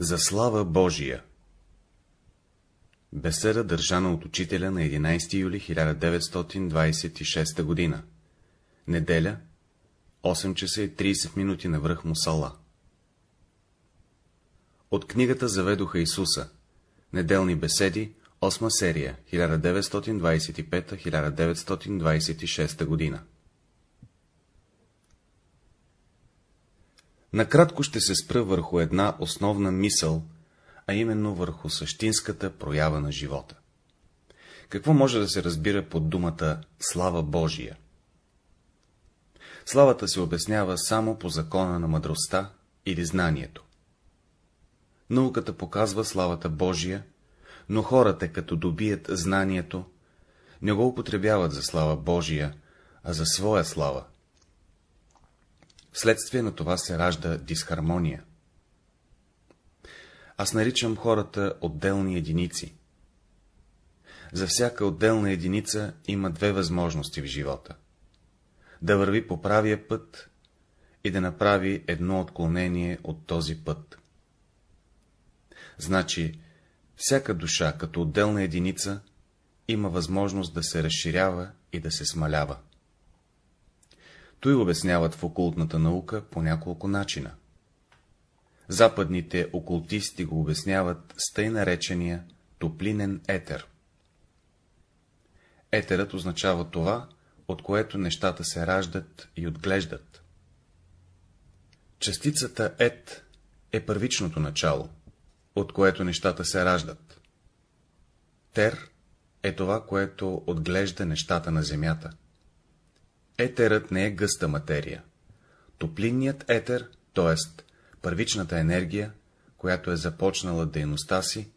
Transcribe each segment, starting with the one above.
За слава Божия Беседа държана от учителя на 11 юли 1926 г. Неделя, 8 часа и 30 минути на връх Мусала. От книгата Заведоха Исуса. Неделни беседи, 8 серия, 1925-1926 година. Накратко ще се спра върху една основна мисъл, а именно върху същинската проява на живота. Какво може да се разбира под думата слава Божия? Славата се обяснява само по закона на мъдростта или знанието. Науката показва славата Божия, но хората, като добият знанието, не го употребяват за слава Божия, а за своя слава. Вследствие на това се ражда дисхармония. Аз наричам хората отделни единици. За всяка отделна единица има две възможности в живота. Да върви по правия път и да направи едно отклонение от този път. Значи, всяка душа, като отделна единица, има възможност да се разширява и да се смалява. Той обясняват в окултната наука по няколко начина. Западните окултисти го обясняват с тъй наречения топлинен етер. Етерът означава това, от което нещата се раждат и отглеждат. Частицата ет е първичното начало, от което нещата се раждат. Тер е това, което отглежда нещата на земята. Етерът не е гъста материя. Топлинният етер, т.е. първичната енергия, която е започнала дейността си,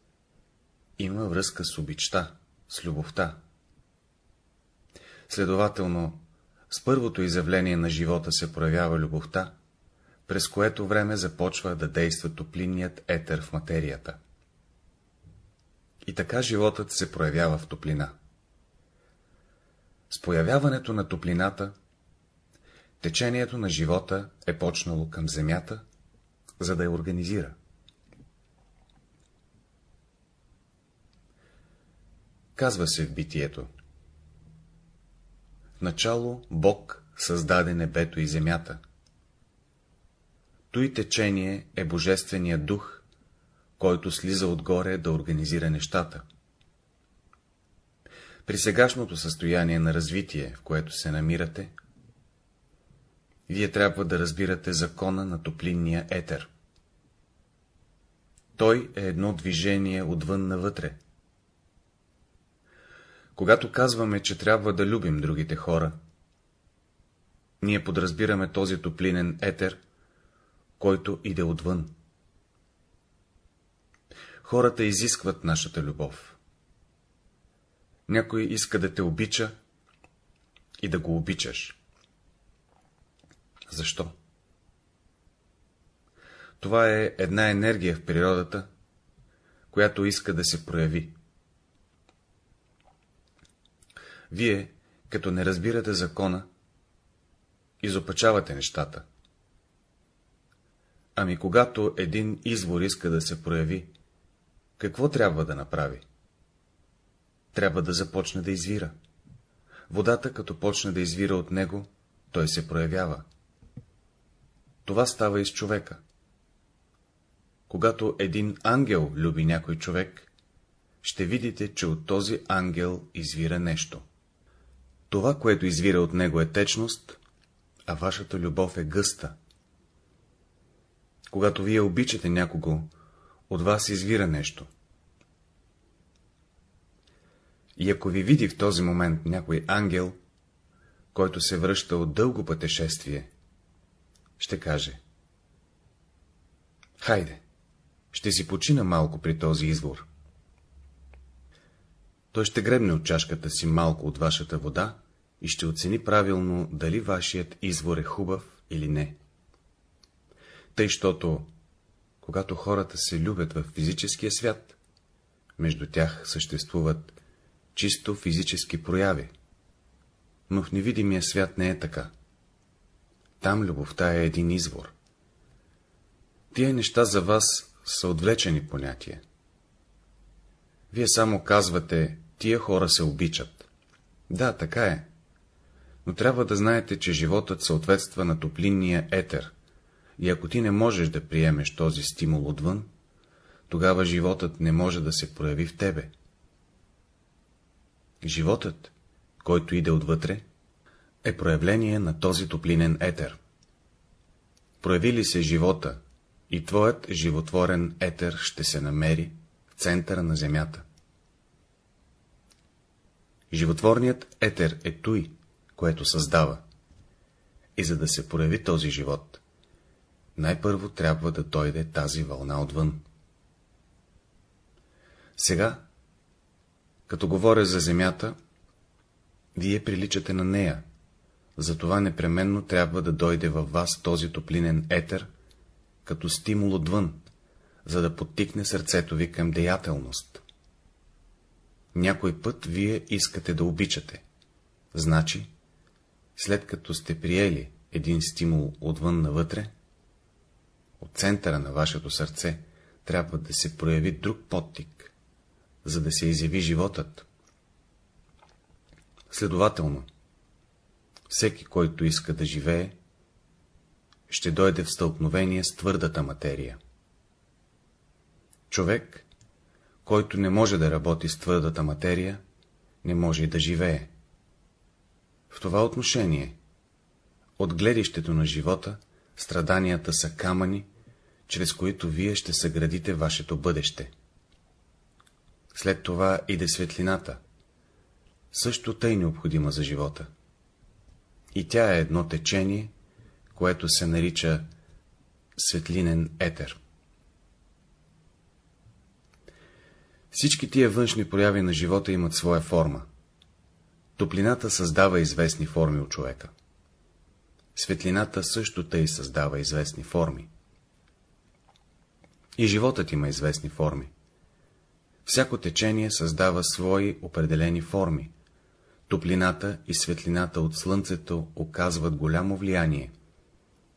има връзка с обичта, с любовта. Следователно, с първото изявление на живота се проявява любовта, през което време започва да действа топлинният етер в материята. И така животът се проявява в топлина. С появяването на топлината, течението на живота е почнало към земята, за да я организира. Казва се в битието. Начало Бог създаде небето и земята. Той течение е Божествения дух, който слиза отгоре да организира нещата. При сегашното състояние на развитие, в което се намирате, вие трябва да разбирате закона на топлинния етер. Той е едно движение отвън навътре. Когато казваме, че трябва да любим другите хора, ние подразбираме този топлинен етер, който иде отвън. Хората изискват нашата любов. Някой иска да те обича и да го обичаш. Защо? Това е една енергия в природата, която иска да се прояви. Вие, като не разбирате закона, изопачавате нещата. Ами когато един извор иска да се прояви, какво трябва да направи? Трябва да започне да извира. Водата, като почне да извира от него, той се проявява. Това става и с човека. Когато един ангел люби някой човек, ще видите, че от този ангел извира нещо. Това, което извира от него е течност, а вашата любов е гъста. Когато вие обичате някого, от вас извира нещо. И ако ви види в този момент някой ангел, който се връща от дълго пътешествие, ще каже. Хайде, ще си почина малко при този извор. Той ще гребне от чашката си малко от вашата вода и ще оцени правилно, дали вашият извор е хубав или не. Тъй, щото, когато хората се любят в физическия свят, между тях съществуват чисто физически прояви, но в невидимия свят не е така. Там любовта е един извор. Тия неща за вас са отвлечени понятия. Вие само казвате, тия хора се обичат. Да, така е. Но трябва да знаете, че животът съответства на топлинния етер. И ако ти не можеш да приемеш този стимул отвън, тогава животът не може да се прояви в тебе. Животът, който иде отвътре, е проявление на този топлинен етер. Прояви ли се живота, и твоят животворен етер ще се намери в центъра на земята. Животворният етер е той, което създава. И за да се прояви този живот, най-първо трябва да дойде тази вълна отвън. Сега, като говоря за земята, вие приличате на нея, затова непременно трябва да дойде във вас този топлинен етер, като стимул отвън, за да подтикне сърцето ви към деятелност. Някой път вие искате да обичате. Значи, след като сте приели един стимул отвън навътре, от центъра на вашето сърце трябва да се прояви друг подтик, за да се изяви животът. Следователно, всеки, който иска да живее, ще дойде в стълкновение с твърдата материя. Човек, който не може да работи с твърдата материя, не може и да живее. В това отношение, от гледището на живота, страданията са камъни, чрез които вие ще съградите вашето бъдеще. След това иде светлината, също тъй необходима за живота. И тя е едно течение, което се нарича светлинен етер. Всички тия външни прояви на живота имат своя форма. Топлината създава известни форми от човека. Светлината също тъй създава известни форми. И животът има известни форми. Всяко течение създава свои определени форми. Топлината и светлината от слънцето оказват голямо влияние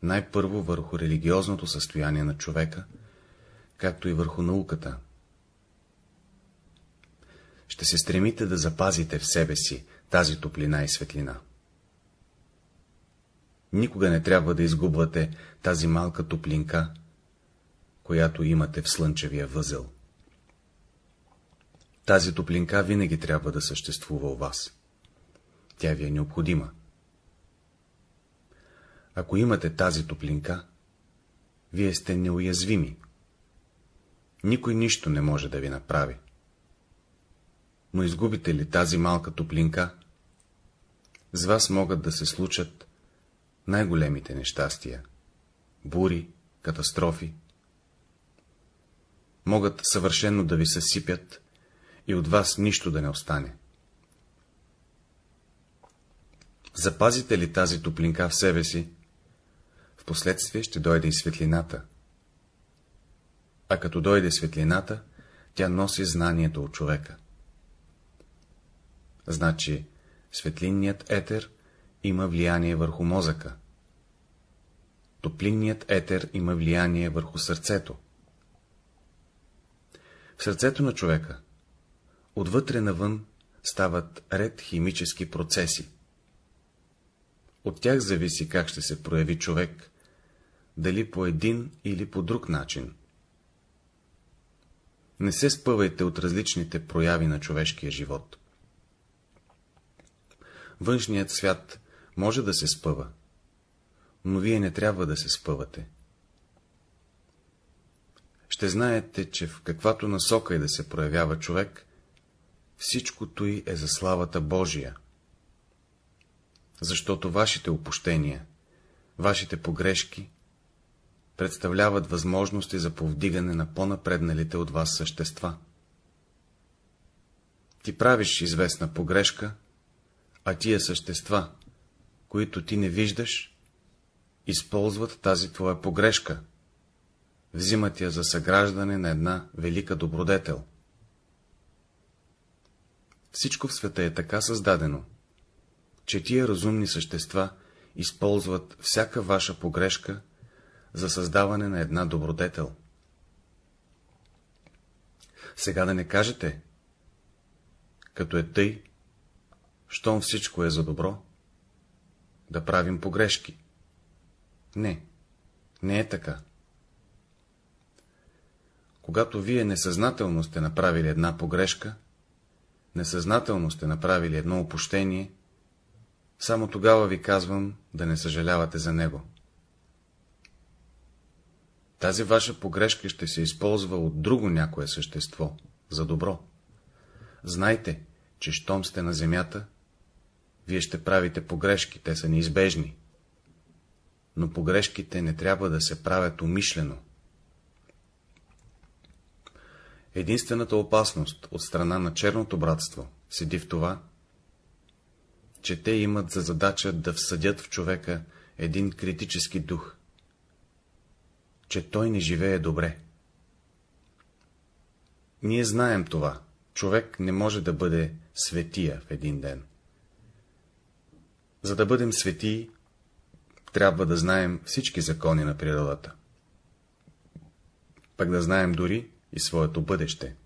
най-първо върху религиозното състояние на човека, както и върху науката. Ще се стремите да запазите в себе си тази топлина и светлина. Никога не трябва да изгубвате тази малка топлинка, която имате в слънчевия възел. Тази топлинка винаги трябва да съществува у вас. Тя ви е необходима. Ако имате тази топлинка, вие сте неуязвими. Никой нищо не може да ви направи. Но изгубите ли тази малка топлинка, с вас могат да се случат най-големите нещастия, бури, катастрофи. Могат съвършенно да ви съсипят и от вас нищо да не остане. Запазите ли тази топлинка в себе си, Впоследствие ще дойде и светлината. А като дойде светлината, тя носи знанието от човека. Значи, светлинният етер има влияние върху мозъка. Топлинният етер има влияние върху сърцето. В сърцето на човека, отвътре навън, стават ред химически процеси. От тях зависи как ще се прояви човек дали по един или по друг начин. Не се спъвайте от различните прояви на човешкия живот. Външният свят може да се спъва, но вие не трябва да се спъвате. Ще знаете, че в каквато насока и да се проявява човек, всичкото и е за славата Божия. Защото вашите опущения, вашите погрешки представляват възможности за повдигане на по-напредналите от вас същества. Ти правиш известна погрешка, а тия същества, които ти не виждаш, използват тази твоя погрешка, взимат я за съграждане на една велика добродетел. Всичко в света е така създадено, че тия разумни същества използват всяка ваша погрешка за създаване на една добродетел. Сега да не кажете, като е тъй, щом всичко е за добро, да правим погрешки. Не, не е така. Когато вие несъзнателно сте направили една погрешка, несъзнателно сте направили едно опущение, само тогава ви казвам да не съжалявате за него. Тази ваша погрешка ще се използва от друго някое същество, за добро. Знайте, че щом сте на земята, вие ще правите погрешки, те са неизбежни. Но погрешките не трябва да се правят умишлено. Единствената опасност от страна на черното братство седи в това, че те имат за задача да всъдят в човека един критически дух, че той не живее добре. Ние знаем това. Човек не може да бъде светия в един ден. За да бъдем светии, трябва да знаем всички закони на природата. Пък да знаем дори и своето бъдеще.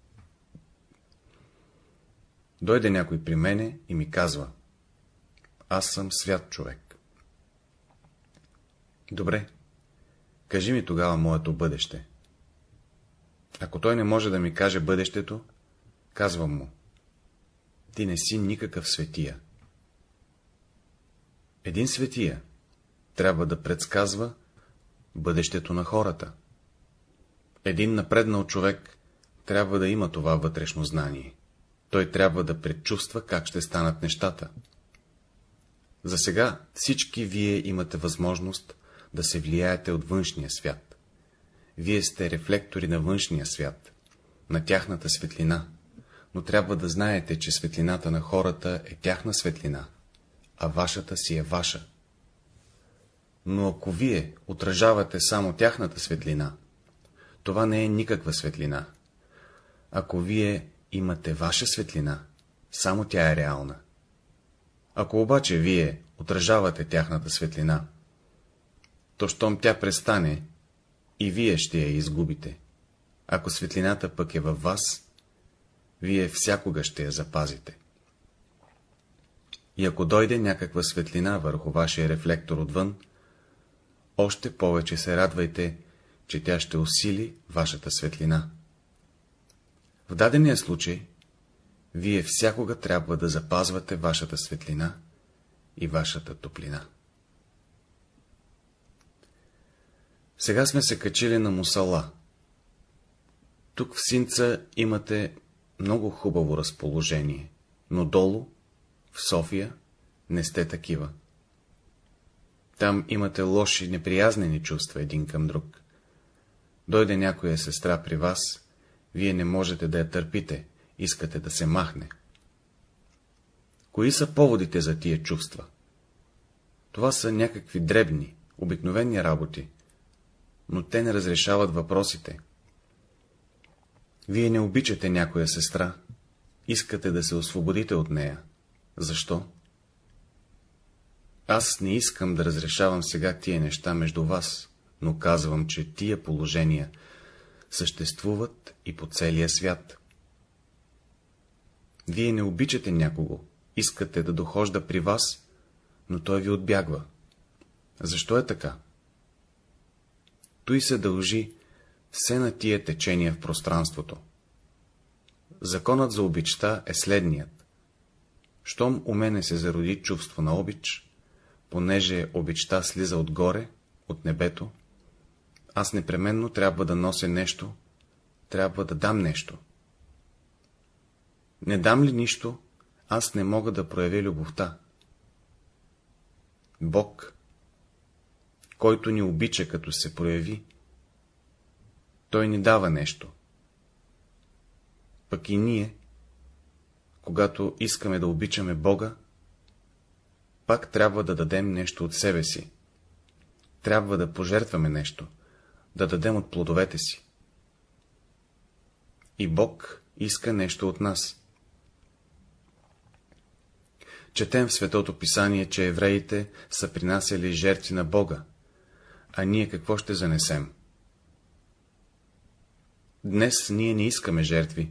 Дойде някой при мене и ми казва, аз съм свят човек. Добре, кажи ми тогава моето бъдеще. Ако той не може да ми каже бъдещето, казвам му, ти не си никакъв светия. Един светия трябва да предсказва бъдещето на хората. Един напреднал човек трябва да има това вътрешно знание. Той трябва да предчувства как ще станат нещата. За сега всички вие имате възможност да се влияете от външния свят. Вие сте рефлектори на външния свят, на тяхната светлина, но трябва да знаете, че светлината на хората е тяхна светлина, а вашата си е ваша. Но ако вие отражавате само тяхната светлина, това не е никаква светлина. Ако вие имате ваша светлина, само тя е реална. Ако обаче вие отражавате тяхната светлина, то щом тя престане, и вие ще я изгубите. Ако светлината пък е във вас, вие всякога ще я запазите. И ако дойде някаква светлина върху вашия рефлектор отвън, още повече се радвайте, че тя ще усили вашата светлина. В дадения случай, вие всякога трябва да запазвате вашата светлина и вашата топлина. Сега сме се качили на Мусала. Тук в Синца имате много хубаво разположение, но долу, в София, не сте такива. Там имате лоши, неприязнени чувства един към друг. Дойде някоя сестра при вас, вие не можете да я търпите, искате да се махне. Кои са поводите за тия чувства? Това са някакви дребни, обикновени работи, но те не разрешават въпросите. Вие не обичате някоя сестра, искате да се освободите от нея. Защо? Аз не искам да разрешавам сега тия неща между вас, но казвам, че тия положения съществуват и по целия свят. Вие не обичате някого, искате да дохожда при вас, но той ви отбягва. Защо е така? Той се дължи все на тия течения в пространството. Законът за обичта е следният. Щом у мене се зароди чувство на обич, понеже обичта слиза отгоре, от небето, аз непременно трябва да нося нещо, трябва да дам нещо. Не дам ли нищо, аз не мога да проявя любовта. Бог, който ни обича, като се прояви, той ни дава нещо. Пък и ние, когато искаме да обичаме Бога, пак трябва да дадем нещо от себе си. Трябва да пожертваме нещо, да дадем от плодовете си. И Бог иска нещо от нас. Четем в Светото Писание, че евреите са принасяли жертви на Бога, а ние какво ще занесем? Днес ние не искаме жертви.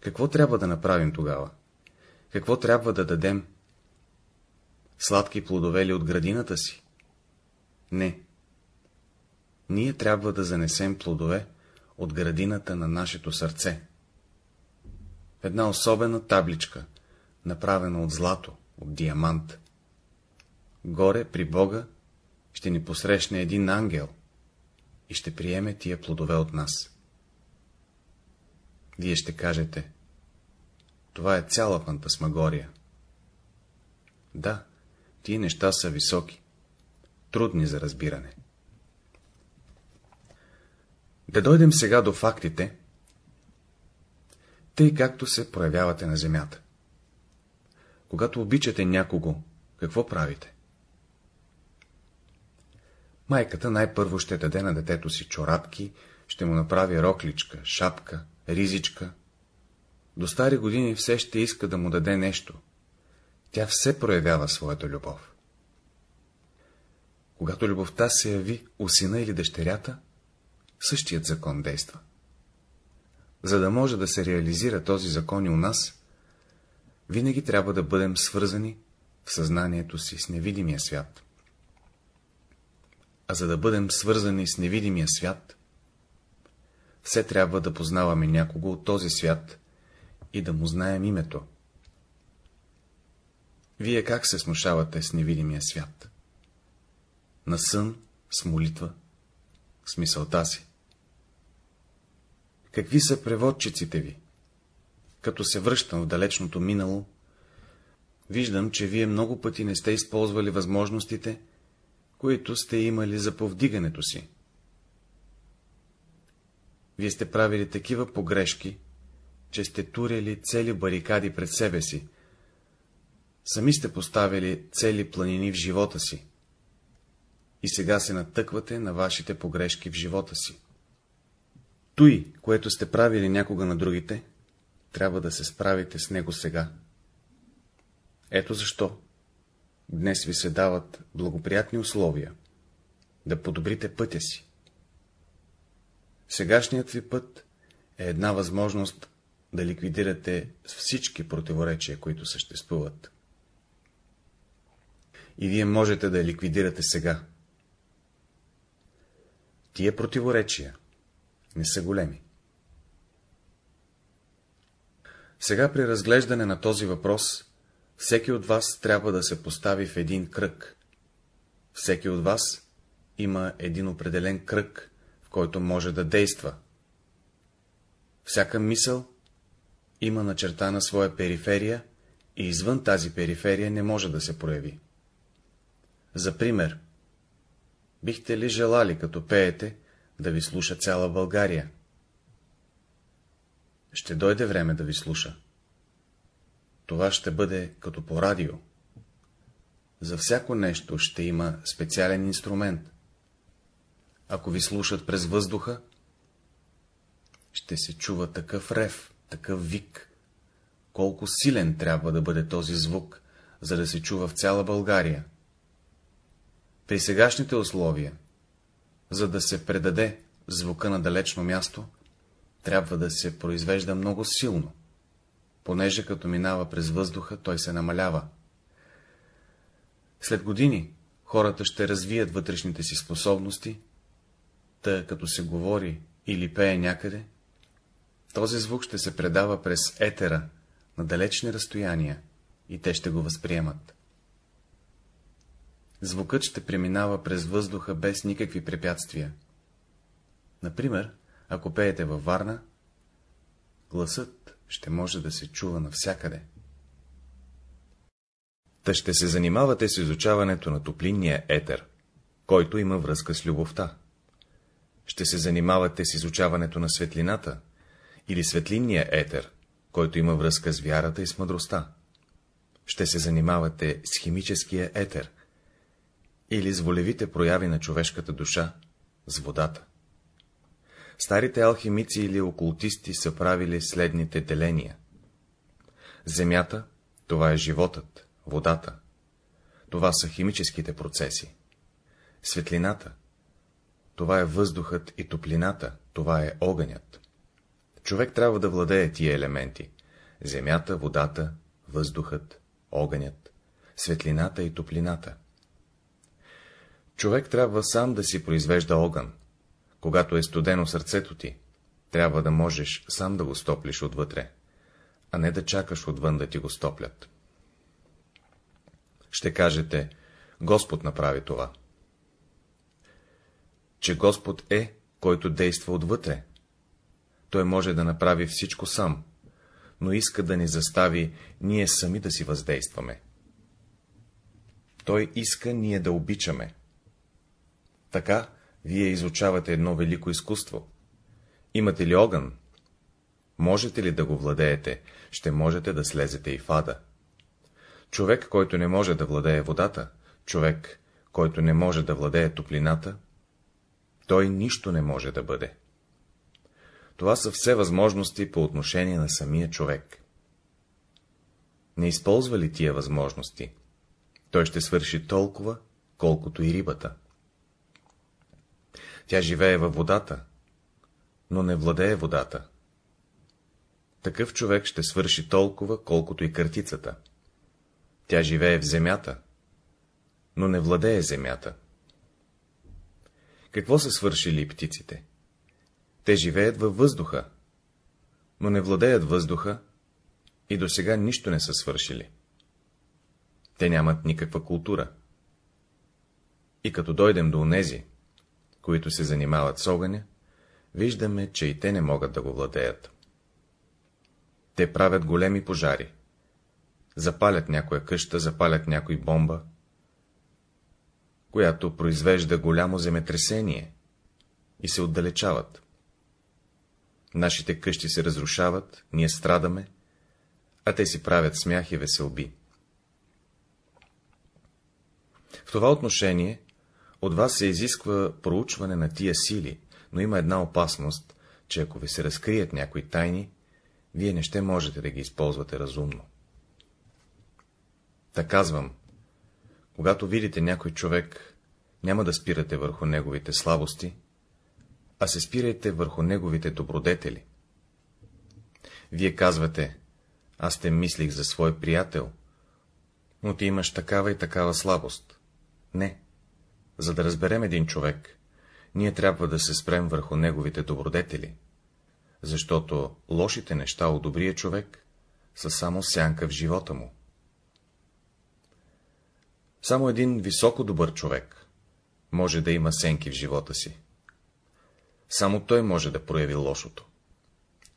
Какво трябва да направим тогава? Какво трябва да дадем? Сладки плодове ли от градината си? Не. Ние трябва да занесем плодове от градината на нашето сърце. Една особена табличка, направена от злато, от диамант. Горе при Бога ще ни посрещне един ангел и ще приеме тия плодове от нас. Вие ще кажете, това е цяла фантасмагория. Да, тия неща са високи, трудни за разбиране. Да дойдем сега до фактите, тъй както се проявявате на земята. Когато обичате някого, какво правите? Майката най-първо ще даде на детето си чорапки, ще му направи рокличка, шапка, ризичка. До стари години все ще иска да му даде нещо. Тя все проявява своята любов. Когато любовта се яви у сина или дъщерята, същият закон действа. За да може да се реализира този закон и у нас, винаги трябва да бъдем свързани в съзнанието си с невидимия свят. А за да бъдем свързани с невидимия свят, все трябва да познаваме някого от този свят и да му знаем името. Вие как се смушавате с невидимия свят? На сън, с молитва, с мисълта си. Какви са преводчиците ви? Като се връщам в далечното минало, виждам, че вие много пъти не сте използвали възможностите, които сте имали за повдигането си. Вие сте правили такива погрешки, че сте турили цели барикади пред себе си. Сами сте поставили цели планини в живота си. И сега се натъквате на вашите погрешки в живота си. Той, което сте правили някога на другите, трябва да се справите с него сега. Ето защо днес ви се дават благоприятни условия да подобрите пътя си. Сегашният ви път е една възможност да ликвидирате всички противоречия, които съществуват. И вие можете да я ликвидирате сега. Тия противоречия не са големи. Сега при разглеждане на този въпрос, всеки от вас трябва да се постави в един кръг. Всеки от вас има един определен кръг, в който може да действа. Всяка мисъл има начертана своя периферия и извън тази периферия не може да се прояви. За пример, бихте ли желали, като пеете, да ви слуша цяла България? Ще дойде време да ви слуша. Това ще бъде като по радио. За всяко нещо ще има специален инструмент. Ако ви слушат през въздуха, ще се чува такъв рев, такъв вик. Колко силен трябва да бъде този звук, за да се чува в цяла България. При сегашните условия, за да се предаде звука на далечно място, трябва да се произвежда много силно, понеже като минава през въздуха, той се намалява. След години хората ще развият вътрешните си способности, та като се говори или пее някъде, този звук ще се предава през етера на далечни разстояния и те ще го възприемат. Звукът ще преминава през въздуха без никакви препятствия. Например, ако пеете във Варна, гласът ще може да се чува навсякъде. Та ще се занимавате с изучаването на топлинния етер, който има връзка с любовта. Ще се занимавате с изучаването на светлината, или светлинния етер, който има връзка с вярата и с мъдростта. Ще се занимавате с химическия етер, или с волевите прояви на човешката душа, с водата. Старите алхимици или окултисти са правили следните деления. Земята — това е животът, водата. Това са химическите процеси. Светлината — това е въздухът и топлината, това е огънят. Човек трябва да владее тия елементи — земята, водата, въздухът, огънят, светлината и топлината. Човек трябва сам да си произвежда огън. Когато е студено сърцето ти, трябва да можеш сам да го стоплиш отвътре, а не да чакаш отвън да ти го стоплят. Ще кажете, Господ направи това. Че Господ е, който действа отвътре. Той може да направи всичко сам, но иска да ни застави ние сами да си въздействаме. Той иска ние да обичаме. Така, вие изучавате едно велико изкуство. Имате ли огън? Можете ли да го владеете, ще можете да слезете и в ада. Човек, който не може да владее водата, човек, който не може да владее топлината, той нищо не може да бъде. Това са все възможности по отношение на самия човек. Не използва ли тия възможности, той ще свърши толкова, колкото и рибата. Тя живее във водата, но не владее водата. Такъв човек ще свърши толкова, колкото и картицата. Тя живее в земята, но не владее земята. Какво са свършили птиците? Те живеят във въздуха, но не владеят въздуха и до сега нищо не са свършили. Те нямат никаква култура. И като дойдем до онези, които се занимават с огъня, виждаме, че и те не могат да го владеят. Те правят големи пожари. Запалят някоя къща, запалят някой бомба, която произвежда голямо земетресение и се отдалечават. Нашите къщи се разрушават, ние страдаме, а те си правят смях и веселби. В това отношение от вас се изисква проучване на тия сили, но има една опасност, че ако ви се разкрият някои тайни, вие не ще можете да ги използвате разумно. Та казвам, когато видите някой човек, няма да спирате върху неговите слабости, а се спирайте върху неговите добродетели. Вие казвате, аз те мислих за свой приятел, но ти имаш такава и такава слабост. Не. За да разберем един човек, ние трябва да се спрем върху неговите добродетели, защото лошите неща от добрия човек са само сянка в живота му. Само един високо добър човек може да има сенки в живота си. Само той може да прояви лошото.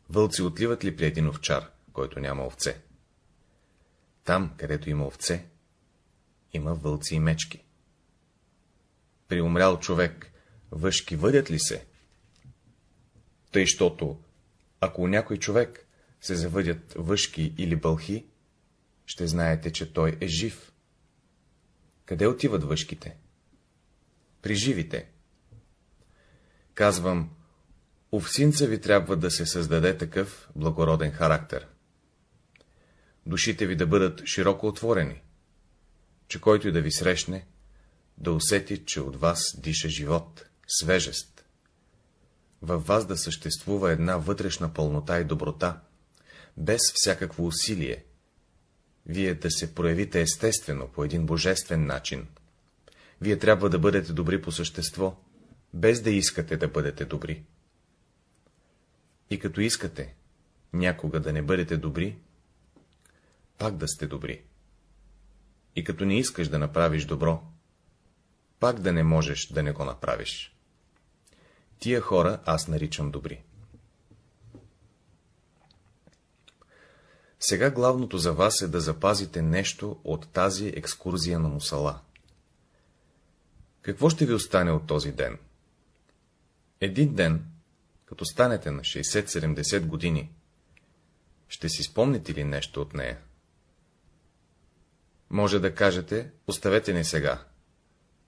Вълци отливат ли при един овчар, който няма овце? Там, където има овце, има вълци и мечки. При умрял човек въшки въдят ли се? Тъй, щото, ако у някой човек се завъдят въшки или бълхи, ще знаете, че той е жив. Къде отиват въшките? При живите. Казвам, у всинца ви трябва да се създаде такъв благороден характер. Душите ви да бъдат широко отворени, че който и да ви срещне, да усети, че от вас диша живот, свежест. Във вас да съществува една вътрешна пълнота и доброта, без всякакво усилие. Вие да се проявите естествено, по един божествен начин. Вие трябва да бъдете добри по същество, без да искате да бъдете добри. И като искате някога да не бъдете добри, пак да сте добри. И като не искаш да направиш добро, пак да не можеш да не го направиш. Тия хора аз наричам добри. Сега главното за вас е да запазите нещо от тази екскурзия на мусала. Какво ще ви остане от този ден? Един ден, като станете на 60-70 години, ще си спомните ли нещо от нея? Може да кажете, оставете ни сега,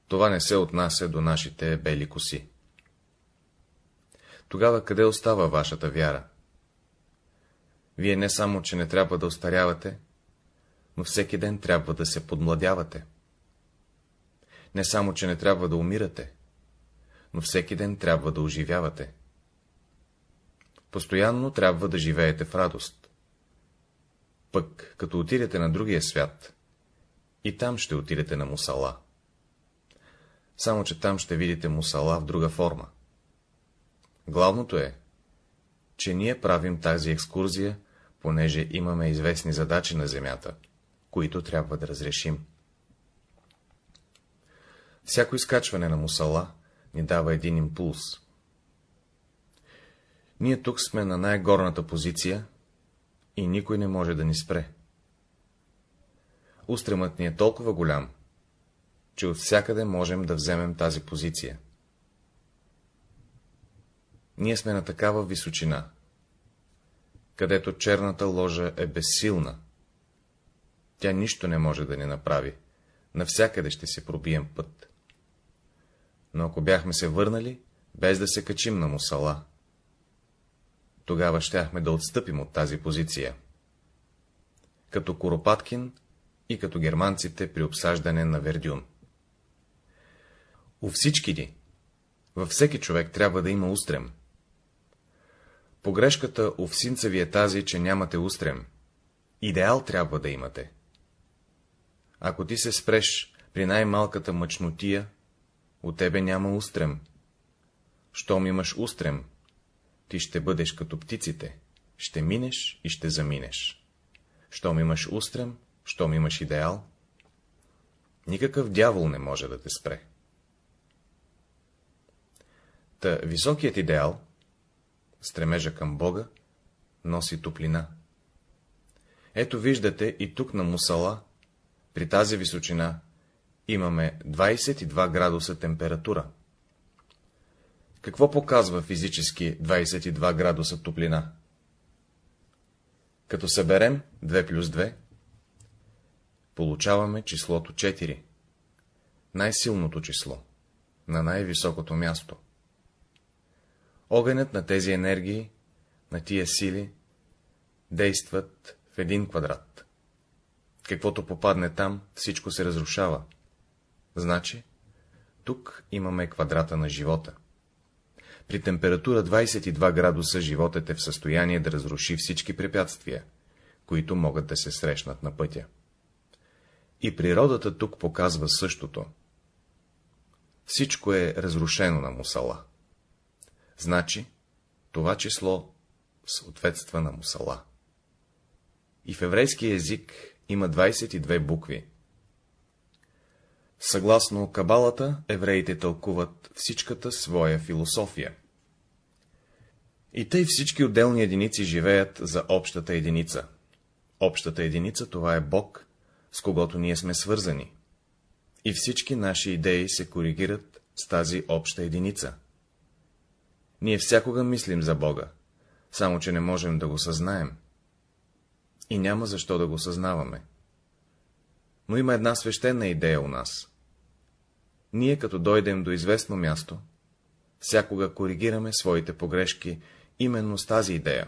това не се отнася до нашите бели коси. Тогава къде остава вашата вяра? Вие не само, че не трябва да остарявате, но всеки ден трябва да се подмладявате. Не само, че не трябва да умирате, но всеки ден трябва да оживявате. Постоянно трябва да живеете в радост. Пък, като отидете на другия свят, и там ще отидете на мусала. Само, че там ще видите мусала в друга форма. Главното е, че ние правим тази екскурзия, понеже имаме известни задачи на Земята, които трябва да разрешим. Всяко изкачване на мусала ни дава един импулс. Ние тук сме на най-горната позиция и никой не може да ни спре. Устремът ни е толкова голям, че от всякъде можем да вземем тази позиция. Ние сме на такава височина, където черната ложа е безсилна. Тя нищо не може да ни направи, навсякъде ще се пробием път. Но ако бяхме се върнали, без да се качим на мусала, тогава щяхме да отстъпим от тази позиция. Като Коропаткин и като германците при обсаждане на Вердюн. У всички ни, във всеки човек трябва да има устрем. Погрешката у всинца ви е тази, че нямате устрем. Идеал трябва да имате. Ако ти се спреш при най-малката мъчнотия, у тебе няма устрем. Щом имаш устрем, ти ще бъдеш като птиците, ще минеш и ще заминеш. Щом имаш устрем, щом имаш идеал, никакъв дявол не може да те спре. Та високият идеал, стремежа към Бога, носи топлина. Ето виждате и тук на Мусала, при тази височина, имаме 22 градуса температура. Какво показва физически 22 градуса топлина? Като съберем 2 плюс 2, получаваме числото 4, най-силното число, на най-високото място. Огънят на тези енергии, на тия сили, действат в един квадрат. Каквото попадне там, всичко се разрушава. Значи, тук имаме квадрата на живота. При температура 22 градуса животът е в състояние да разруши всички препятствия, които могат да се срещнат на пътя. И природата тук показва същото. Всичко е разрушено на мусала. Значи, това число съответства на мусала. И в еврейски език има 22 букви. Съгласно кабалата, евреите тълкуват всичката своя философия. И тъй всички отделни единици живеят за общата единица. Общата единица това е Бог, с когото ние сме свързани. И всички наши идеи се коригират с тази обща единица. Ние всякога мислим за Бога, само че не можем да го съзнаем. И няма защо да го съзнаваме. Но има една свещена идея у нас. Ние, като дойдем до известно място, всякога коригираме своите погрешки именно с тази идея.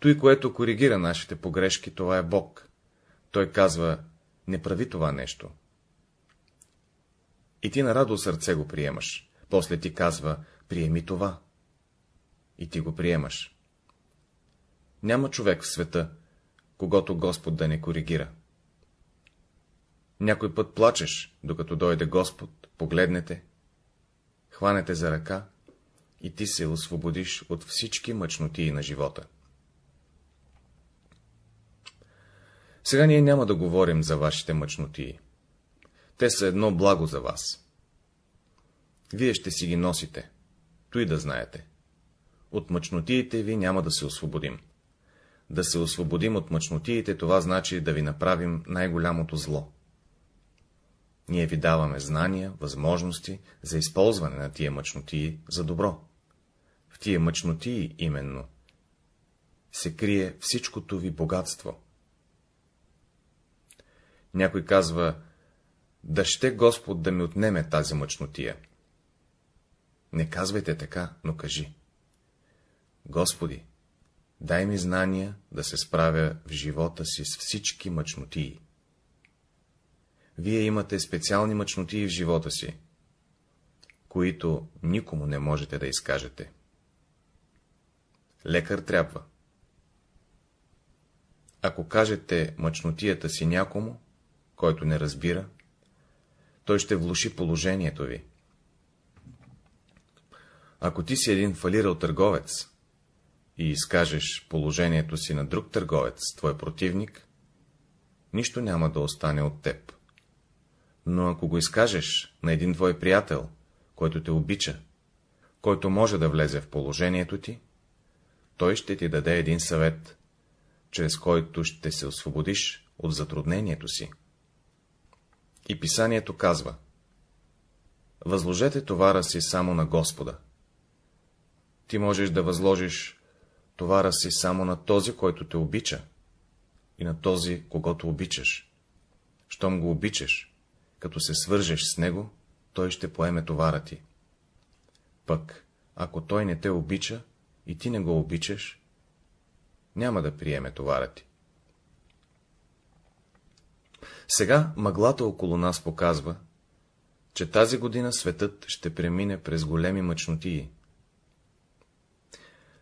Той, което коригира нашите погрешки, това е Бог. Той казва, не прави това нещо. И ти на радо сърце го приемаш. После ти казва, приеми това. И ти го приемаш. Няма човек в света, когато Господ да не коригира. Някой път плачеш, докато дойде Господ, погледнете, хванете за ръка и ти се освободиш от всички мъчнотии на живота. Сега ние няма да говорим за вашите мъчнотии. Те са едно благо за вас. Вие ще си ги носите, той да знаете. От мъчнотиите ви няма да се освободим. Да се освободим от мъчнотиите, това значи да ви направим най-голямото зло. Ние ви даваме знания, възможности за използване на тия мъчнотии за добро. В тия мъчнотии именно се крие всичкото ви богатство. Някой казва, да ще Господ да ми отнеме тази мъчнотия. Не казвайте така, но кажи. Господи, дай ми знания да се справя в живота си с всички мъчнотии. Вие имате специални мъчнотии в живота си, които никому не можете да изкажете. лекар трябва. Ако кажете мъчнотията си някому, който не разбира, той ще влуши положението ви. Ако ти си един фалирал търговец и изкажеш положението си на друг търговец, твой противник, нищо няма да остане от теб. Но ако го изкажеш на един твой приятел, който те обича, който може да влезе в положението ти, той ще ти даде един съвет, чрез който ще се освободиш от затруднението си. И писанието казва Възложете товара си само на Господа. Ти можеш да възложиш товара си само на този, който те обича, и на този, когато обичаш. Щом го обичаш, като се свържеш с него, той ще поеме товара ти. Пък, ако той не те обича и ти не го обичаш, няма да приеме товара ти. Сега мъглата около нас показва, че тази година светът ще премине през големи мъчнотии.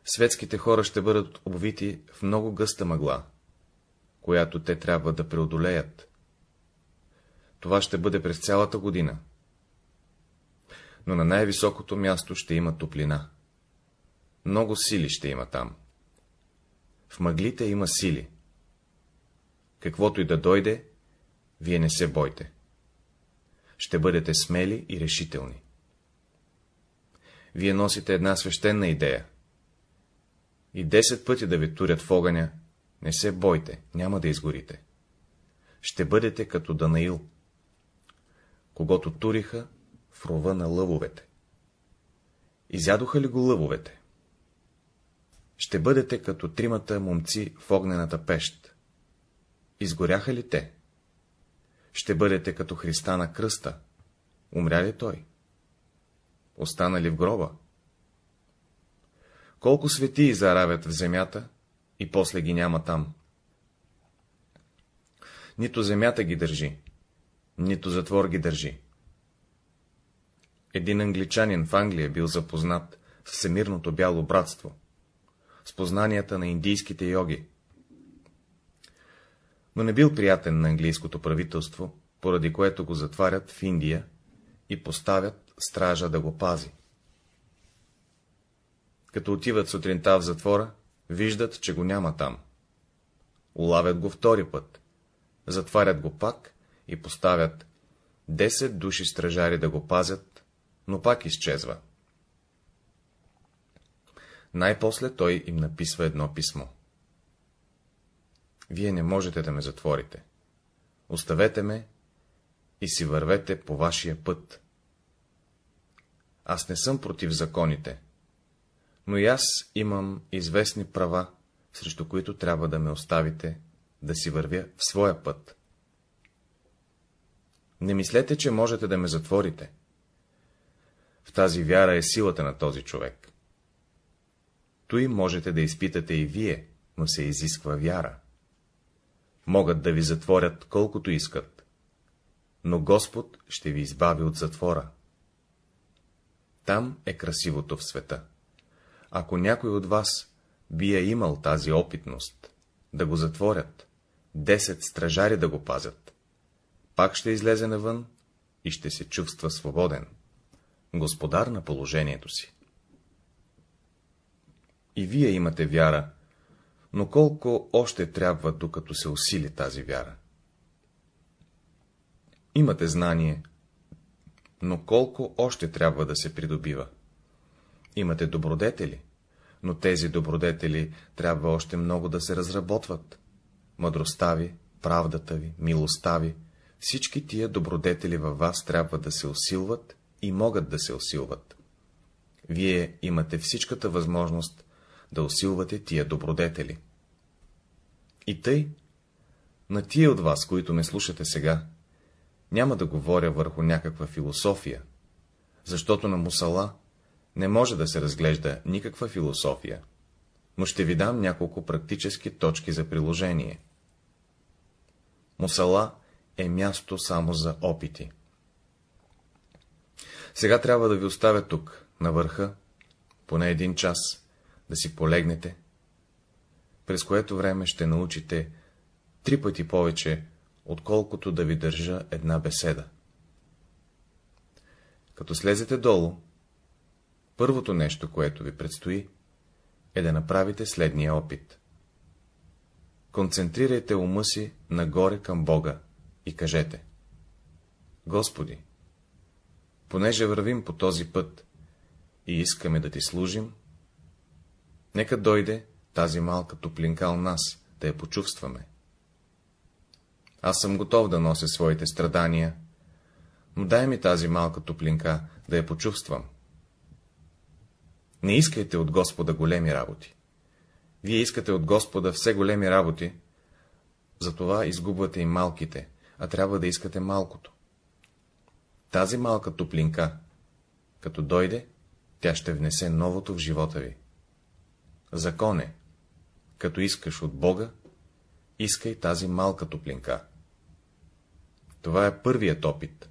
Светските хора ще бъдат обвити в много гъста мъгла, която те трябва да преодолеят. Това ще бъде през цялата година. Но на най-високото място ще има топлина. Много сили ще има там. В мъглите има сили. Каквото и да дойде, вие не се бойте. Ще бъдете смели и решителни. Вие носите една свещена идея. И десет пъти да ви турят в огъня, не се бойте, няма да изгорите. Ще бъдете като Данаил, когато туриха в рова на лъвовете. Изядоха ли го лъвовете? Ще бъдете като тримата момци в огнената пещ. Изгоряха ли те? Ще бъдете като Христа на кръста. Умря ли той? Остана ли в гроба? Колко светии заравят в земята и после ги няма там? Нито земята ги държи, нито затвор ги държи. Един англичанин в Англия бил запознат с всемирното бяло братство, с познанията на индийските йоги. Но не бил приятен на английското правителство, поради което го затварят в Индия и поставят стража да го пази. Като отиват сутринта в затвора, виждат, че го няма там. Улавят го втори път, затварят го пак и поставят 10 души стражари да го пазят, но пак изчезва. Най-после той им написва едно писмо. Вие не можете да ме затворите. Оставете ме и си вървете по вашия път. Аз не съм против законите, но и аз имам известни права, срещу които трябва да ме оставите да си вървя в своя път. Не мислете, че можете да ме затворите. В тази вяра е силата на този човек. Той можете да изпитате и вие, но се изисква вяра. Могат да ви затворят колкото искат, но Господ ще ви избави от затвора. Там е красивото в света. Ако някой от вас би е имал тази опитност, да го затворят, десет стражари да го пазят, пак ще излезе навън и ще се чувства свободен, господар на положението си. И вие имате вяра, но колко още трябва, докато се усили тази вяра? Имате знание, но колко още трябва да се придобива? Имате добродетели, но тези добродетели трябва още много да се разработват. Мъдростта ви, правдата ви, милостта ви, всички тия добродетели във вас трябва да се усилват и могат да се усилват. Вие имате всичката възможност да усилвате тия добродетели. И тъй, на тия от вас, които ме слушате сега, няма да говоря върху някаква философия, защото на мусала не може да се разглежда никаква философия, но ще ви дам няколко практически точки за приложение. Мусала е място само за опити. Сега трябва да ви оставя тук, на върха, поне един час, да си полегнете, през което време ще научите три пъти повече, отколкото да ви държа една беседа. Като слезете долу, първото нещо, което ви предстои, е да направите следния опит. Концентрирайте ума си нагоре към Бога и кажете Господи, понеже вървим по този път и искаме да ти служим, нека дойде тази малка топлинка у нас, да я почувстваме. Аз съм готов да нося своите страдания, но дай ми тази малка топлинка, да я почувствам. Не искайте от Господа големи работи. Вие искате от Господа все големи работи, затова изгубвате и малките, а трябва да искате малкото. Тази малка топлинка, като дойде, тя ще внесе новото в живота ви. Закон е, като искаш от Бога, искай тази малка топлинка. Това е първият опит,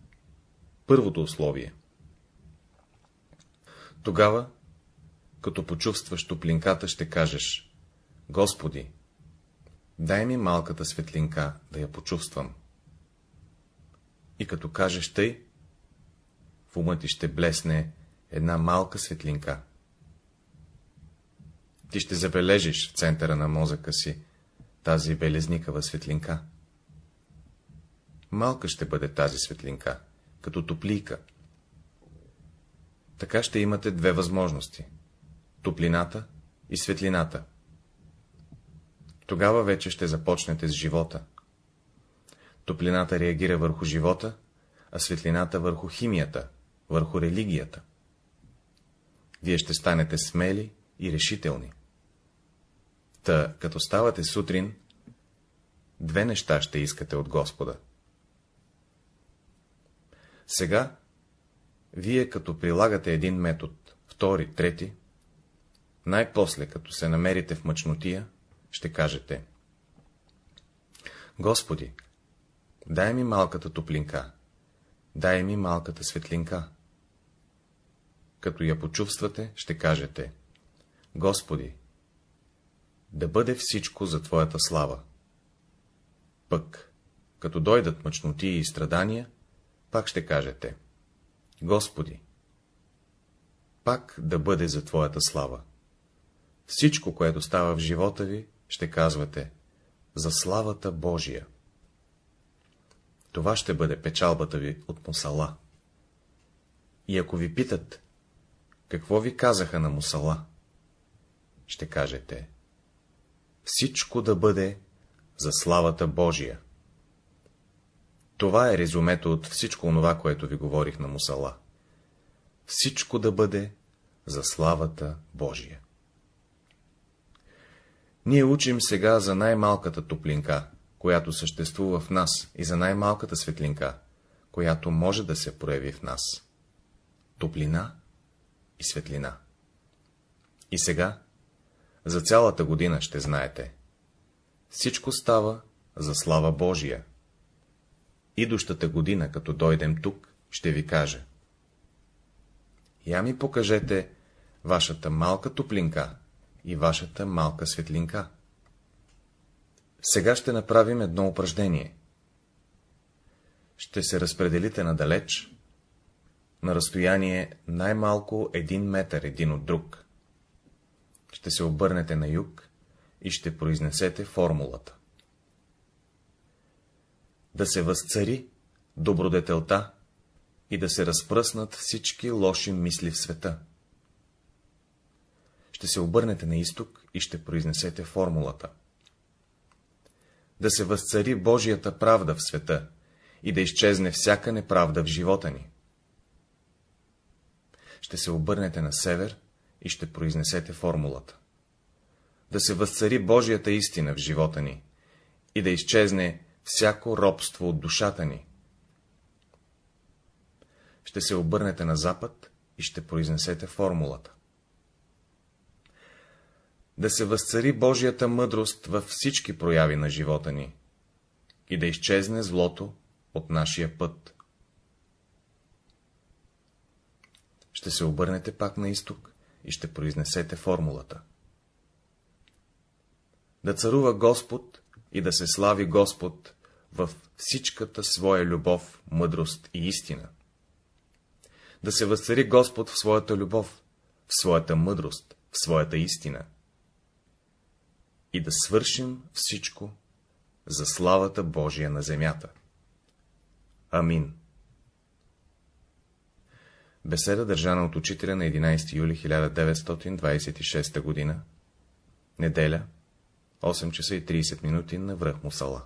първото условие. Тогава, като почувстваш топлинката, ще кажеш, Господи, дай ми малката светлинка, да я почувствам. И като кажеш тъй, в ума ти ще блесне една малка светлинка. Ти ще забележиш в центъра на мозъка си тази белезникава светлинка. Малка ще бъде тази светлинка, като топлийка. Така ще имате две възможности — топлината и светлината. Тогава вече ще започнете с живота. Топлината реагира върху живота, а светлината върху химията, върху религията. Вие ще станете смели и решителни. Та, като ставате сутрин, две неща ще искате от Господа. Сега, вие като прилагате един метод, втори, трети, най-после, като се намерите в мъчнотия, ще кажете Господи, дай ми малката топлинка, дай ми малката светлинка. Като я почувствате, ще кажете Господи, да бъде всичко за Твоята слава. Пък, като дойдат мъчноти и страдания, пак ще кажете Господи, пак да бъде за Твоята слава. Всичко, което става в живота ви, ще казвате за славата Божия. Това ще бъде печалбата ви от мусала. И ако ви питат, какво ви казаха на мусала, ще кажете, всичко да бъде за славата Божия. Това е резюмето от всичко онова, което ви говорих на мусала. Всичко да бъде за славата Божия. Ние учим сега за най-малката топлинка, която съществува в нас, и за най-малката светлинка, която може да се прояви в нас. Топлина и светлина. И сега, за цялата година ще знаете. Всичко става за слава Божия. Идущата година, като дойдем тук, ще ви кажа. Я ми покажете вашата малка топлинка, и вашата малка светлинка. Сега ще направим едно упражнение. Ще се разпределите надалеч, на разстояние най-малко един метър един от друг. Ще се обърнете на юг и ще произнесете формулата. Да се възцари добродетелта и да се разпръснат всички лоши мисли в света ще се обърнете на изток и ще произнесете формулата. Да се възцари Божията правда в света и да изчезне всяка неправда в живота ни. Ще се обърнете на север и ще произнесете формулата. Да се възцари Божията истина в живота ни и да изчезне всяко робство от душата ни. Ще се обърнете на запад и ще произнесете формулата да се възцари Божията мъдрост във всички прояви на живота ни и да изчезне злото от нашия път. Ще се обърнете пак на изток и ще произнесете формулата. да царува Господ и да се слави Господ в всичката своя любов, мъдрост и истина. Да се възцари Господ в своята любов, в своята мъдрост, в своята истина. И да свършим всичко за славата Божия на земята. Амин. Беседа държана от учителя на 11 юли 1926 г. Неделя, 8 часа и 30 минути на връх Мусала.